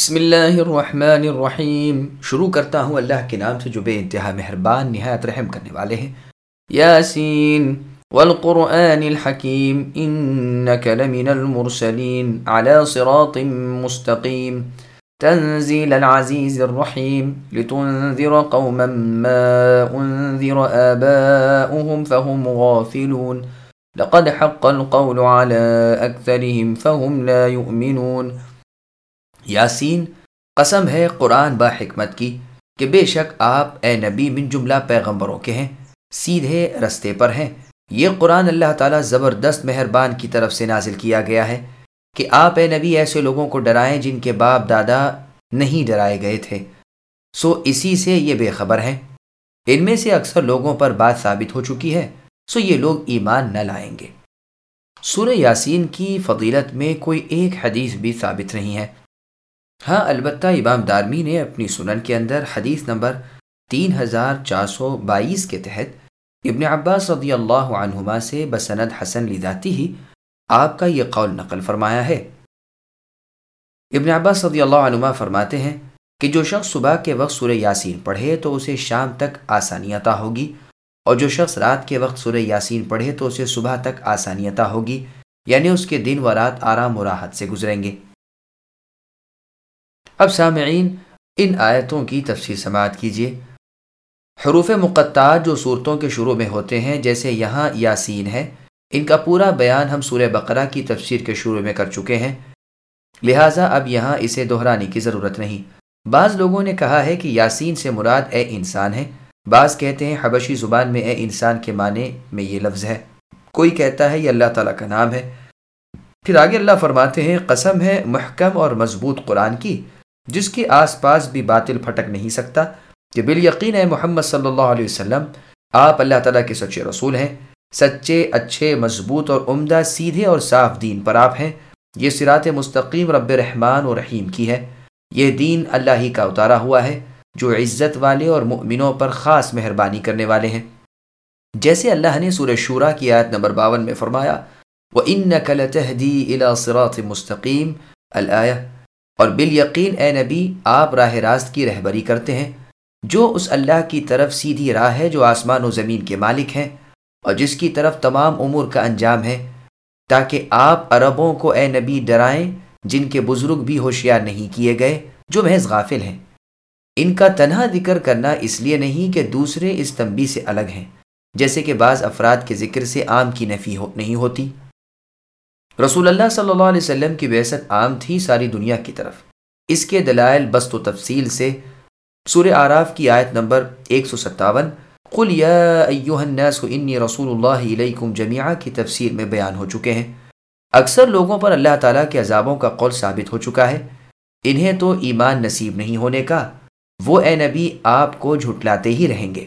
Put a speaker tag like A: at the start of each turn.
A: بسم الله الرحمن الرحيم شروع کرتا ہوں اللہ کے نام سے جو بے انتہا مہربان نہایت رحم کرنے والے ہیں یاسین والقرآن الحكيم إنك لمن المرسلين على صراط مستقيم تنزيل العزيز الرحيم لتنذر قوما ما انذر آباؤهم فهم غافلون لقد حق القول على أكثرهم فهم لا يؤمنون یاسین، قسم ہے قرآن با حکمت کی کہ بے شک آپ اے نبی من جملہ پیغمبروں کے ہیں، سیدھے رستے پر ہیں۔ یہ قرآن اللہ تعالیٰ زبردست مہربان کی طرف سے نازل کیا گیا ہے کہ آپ اے نبی ایسے لوگوں کو ڈرائیں جن کے باپ دادا نہیں ڈرائے گئے تھے۔ سو اسی سے یہ بے خبر ہیں۔ ان میں سے اکثر لوگوں پر بات ثابت ہو چکی ہے، سو یہ لوگ ایمان نہ لائیں گے۔ سورہ یاسین کی فضیلت میں کوئی ایک حدیث بھی ثابت نہیں ہے۔ ہاں البتہ امام دارمی نے اپنی سنن کے اندر حدیث نمبر تین ہزار چار سو بائیس کے تحت ابن عباس رضی اللہ عنہما سے بسند حسن لیداتی ہی آپ کا یہ قول نقل فرمایا ہے۔ ابن عباس رضی اللہ عنہما فرماتے ہیں کہ جو شخص صبح کے وقت سورہ یاسین پڑھے تو اسے شام تک آسانی عطا ہوگی، اور جو شخص رات کے وقت سورہ یاسین پڑھے تو اسے صبح تک آسانی عطا ہوگی یعنی اس کے دن و رات آرام و راحت سے گزریں گے۔ اب سامعین، ان آیتوں کی تفصیل سماعت کیجیے حروف مقطعات جو صورتوں کے شروع میں ہوتے ہیں، جیسے یہاں یاسین ہے، ان کا پورا بیان ہم سورہ بقرہ کی تفسیر کے شروع میں کر چکے ہیں۔ لہٰذا اب یہاں اسے دہرانے کی ضرورت نہیں۔ بعض لوگوں نے کہا ہے کہ یاسین سے مراد اے انسان ہے۔ بعض کہتے ہیں حبشی زبان میں اے انسان کے معنی میں یہ لفظ ہے۔ کوئی کہتا ہے یہ اللہ تعالیٰ کا نام ہے۔ پھر آگے اللہ فرماتے ہیں، قسم ہے محکم اور مضبوط قرآن کی۔ جس کے آس پاس بھی باطل پھٹک نہیں سکتا، کہ بال یقین ہے محمد صلی اللہ علیہ وسلم، آپ اللہ تعالیٰ کے سچے رسول ہیں، سچے، اچھے، مضبوط اور عمدہ، سیدھے اور صاف دین پر آپ ہیں۔ یہ سرات مستقیم رب رحمان و رحیم کی ہے۔ یہ دین اللہ ہی کا اتارا ہوا ہے، جو عزت والے اور مؤمنوں پر خاص مہربانی کرنے والے ہیں۔ جیسے اللہ نے سورہ شورا کی آیت نمبر باون میں فرمایا وہ ان نقل تحدی سرات مستقیم الآ اور بال یقین اے نبی، آپ راہ راست کی رہبری کرتے ہیں، جو اس اللہ کی طرف سیدھی راہ ہے، جو آسمان و زمین کے مالک ہیں، اور جس کی طرف تمام امور کا انجام ہے، تاکہ آپ عربوں کو اے نبی ڈرائیں، جن کے بزرگ بھی ہوشیار نہیں کیے گئے، جو محض غافل ہیں۔ ان کا تنہا ذکر کرنا اس لیے نہیں کہ دوسرے اس تنبی سے الگ ہیں، جیسے کہ بعض افراد کے ذکر سے عام کی نفی ہو، نہیں ہوتی۔ رسول اللہ صلی اللہ علیہ وسلم کی بیست عام تھی ساری دنیا کی طرف۔ اس کے دلائل بست و تفصیل سے سور آراف کی آیت نمبر 157 قل یا ایوہ الناس انی رسول اللہ علیکم جمیعہ کی تفسیر میں بیان ہو چکے ہیں۔ اکثر لوگوں پر اللہ تعالیٰ کے عذابوں کا قول ثابت ہو چکا ہے۔ انہیں تو ایمان نصیب نہیں ہونے کا، وہ اے نبی آپ کو جھٹلاتے ہی رہیں گے۔